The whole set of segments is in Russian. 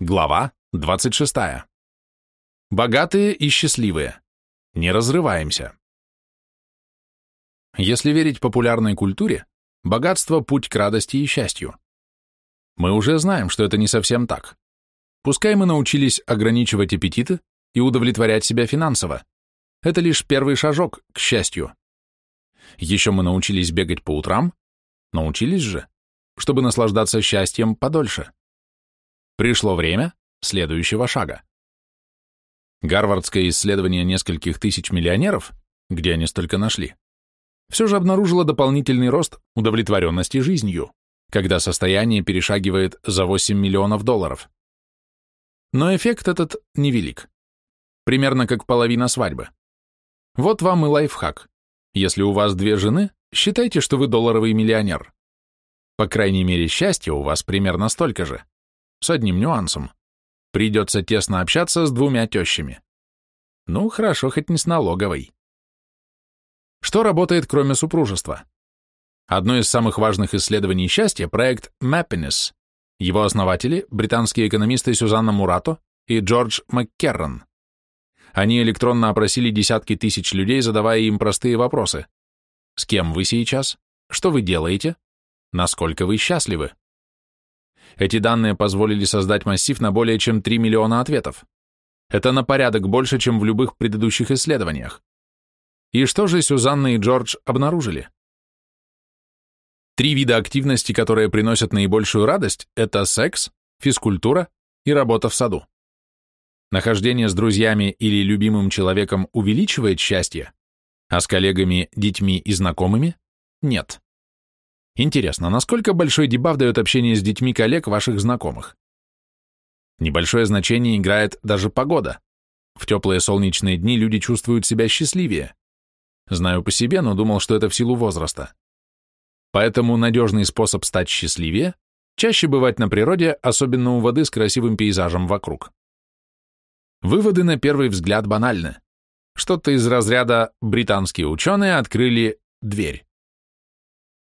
Глава 26. Богатые и счастливые. Не разрываемся. Если верить популярной культуре, богатство – путь к радости и счастью. Мы уже знаем, что это не совсем так. Пускай мы научились ограничивать аппетиты и удовлетворять себя финансово. Это лишь первый шажок к счастью. Еще мы научились бегать по утрам, научились же, чтобы наслаждаться счастьем подольше. Пришло время следующего шага. Гарвардское исследование нескольких тысяч миллионеров, где они столько нашли, все же обнаружило дополнительный рост удовлетворенности жизнью, когда состояние перешагивает за 8 миллионов долларов. Но эффект этот невелик. Примерно как половина свадьбы. Вот вам и лайфхак. Если у вас две жены, считайте, что вы долларовый миллионер. По крайней мере, счастья у вас примерно столько же. С одним нюансом. Придется тесно общаться с двумя тещами. Ну, хорошо, хоть не с налоговой. Что работает, кроме супружества? Одно из самых важных исследований счастья – проект Mappiness. Его основатели – британские экономисты Сюзанна Мурато и Джордж МакКеррон. Они электронно опросили десятки тысяч людей, задавая им простые вопросы. С кем вы сейчас? Что вы делаете? Насколько вы счастливы? Эти данные позволили создать массив на более чем 3 миллиона ответов. Это на порядок больше, чем в любых предыдущих исследованиях. И что же Сюзанна и Джордж обнаружили? Три вида активности, которые приносят наибольшую радость, это секс, физкультура и работа в саду. Нахождение с друзьями или любимым человеком увеличивает счастье, а с коллегами, детьми и знакомыми – нет. Интересно, насколько большой дебаф дает общение с детьми коллег ваших знакомых? Небольшое значение играет даже погода. В теплые солнечные дни люди чувствуют себя счастливее. Знаю по себе, но думал, что это в силу возраста. Поэтому надежный способ стать счастливее – чаще бывать на природе, особенно у воды с красивым пейзажем вокруг. Выводы на первый взгляд банальны. Что-то из разряда «британские ученые открыли дверь».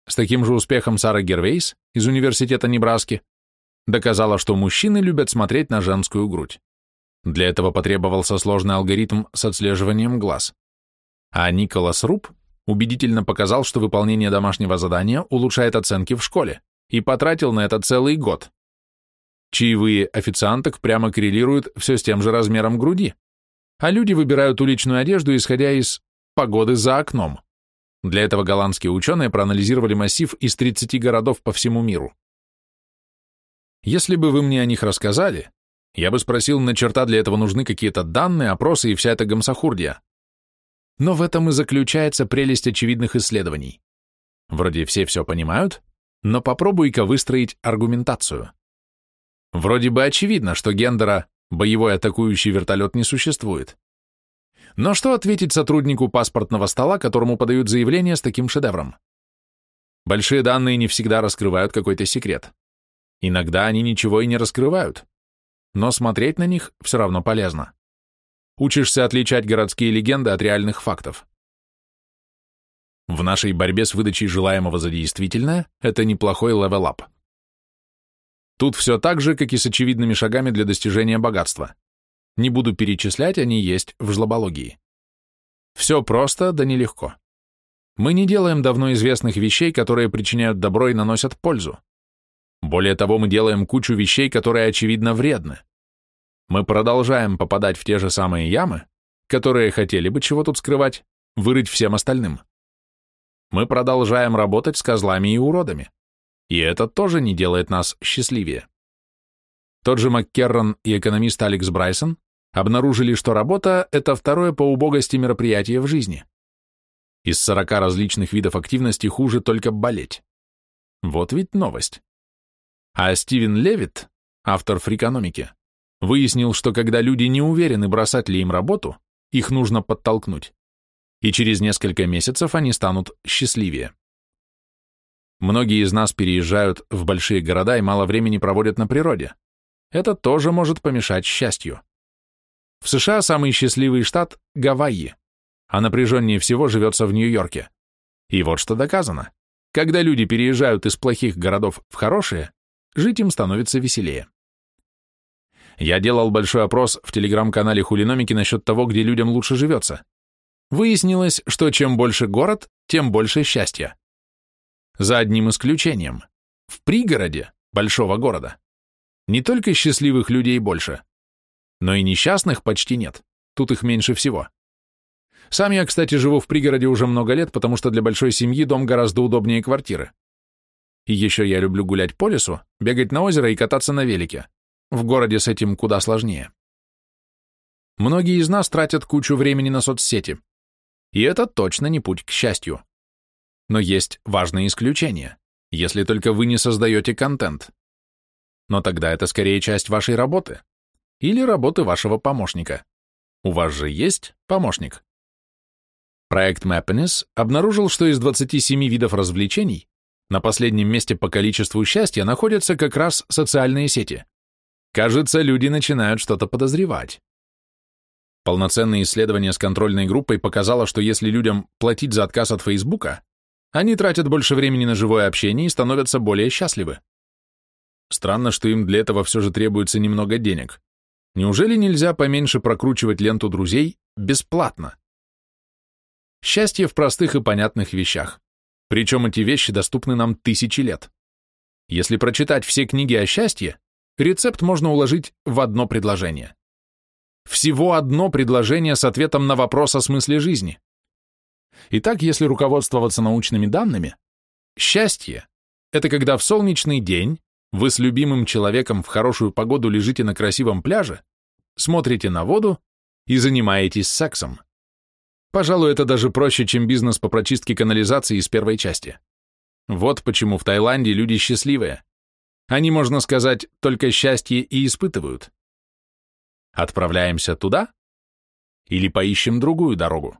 С таким же успехом Сара Гервейс из Университета Небраски доказала, что мужчины любят смотреть на женскую грудь. Для этого потребовался сложный алгоритм с отслеживанием глаз. А Николас Руб убедительно показал, что выполнение домашнего задания улучшает оценки в школе, и потратил на это целый год. Чаевые официанток прямо коррелируют все с тем же размером груди, а люди выбирают уличную одежду, исходя из погоды за окном. Для этого голландские ученые проанализировали массив из 30 городов по всему миру. Если бы вы мне о них рассказали, я бы спросил, на черта для этого нужны какие-то данные, опросы и вся эта гомсохурдия. Но в этом и заключается прелесть очевидных исследований. Вроде все все понимают, но попробуй-ка выстроить аргументацию. Вроде бы очевидно, что гендера «боевой атакующий вертолет» не существует. Но что ответить сотруднику паспортного стола, которому подают заявление с таким шедевром? Большие данные не всегда раскрывают какой-то секрет. Иногда они ничего и не раскрывают. Но смотреть на них все равно полезно. Учишься отличать городские легенды от реальных фактов. В нашей борьбе с выдачей желаемого за действительное это неплохой level-up. Тут все так же, как и с очевидными шагами для достижения богатства. Не буду перечислять, они есть в жлобологии. Все просто, да нелегко. Мы не делаем давно известных вещей, которые причиняют добро и наносят пользу. Более того, мы делаем кучу вещей, которые очевидно вредны. Мы продолжаем попадать в те же самые ямы, которые хотели бы чего тут скрывать, вырыть всем остальным. Мы продолжаем работать с козлами и уродами. И это тоже не делает нас счастливее. Тот же МакКеррон и экономист Алекс Брайсон обнаружили, что работа – это второе по убогости мероприятие в жизни. Из 40 различных видов активности хуже только болеть. Вот ведь новость. А Стивен Левит, автор фрикономики, выяснил, что когда люди не уверены, бросать ли им работу, их нужно подтолкнуть. И через несколько месяцев они станут счастливее. Многие из нас переезжают в большие города и мало времени проводят на природе. Это тоже может помешать счастью. В США самый счастливый штат – Гавайи, а напряженнее всего живется в Нью-Йорке. И вот что доказано. Когда люди переезжают из плохих городов в хорошие, жить им становится веселее. Я делал большой опрос в телеграм-канале Хулиномики насчет того, где людям лучше живется. Выяснилось, что чем больше город, тем больше счастья. За одним исключением. В пригороде большого города не только счастливых людей больше, но и несчастных почти нет, тут их меньше всего. Сам я, кстати, живу в пригороде уже много лет, потому что для большой семьи дом гораздо удобнее квартиры. И еще я люблю гулять по лесу, бегать на озеро и кататься на велике. В городе с этим куда сложнее. Многие из нас тратят кучу времени на соцсети. И это точно не путь к счастью. Но есть важные исключения, если только вы не создаете контент. Но тогда это скорее часть вашей работы или работы вашего помощника. У вас же есть помощник. Проект Mappiness обнаружил, что из 27 видов развлечений на последнем месте по количеству счастья находятся как раз социальные сети. Кажется, люди начинают что-то подозревать. Полноценное исследование с контрольной группой показало, что если людям платить за отказ от Фейсбука, они тратят больше времени на живое общение и становятся более счастливы. Странно, что им для этого все же требуется немного денег. Неужели нельзя поменьше прокручивать ленту друзей бесплатно? Счастье в простых и понятных вещах. Причем эти вещи доступны нам тысячи лет. Если прочитать все книги о счастье, рецепт можно уложить в одно предложение. Всего одно предложение с ответом на вопрос о смысле жизни. Итак, если руководствоваться научными данными, счастье – это когда в солнечный день вы с любимым человеком в хорошую погоду лежите на красивом пляже, смотрите на воду и занимаетесь сексом. Пожалуй, это даже проще, чем бизнес по прочистке канализации из первой части. Вот почему в Таиланде люди счастливые. Они, можно сказать, только счастье и испытывают. Отправляемся туда? Или поищем другую дорогу?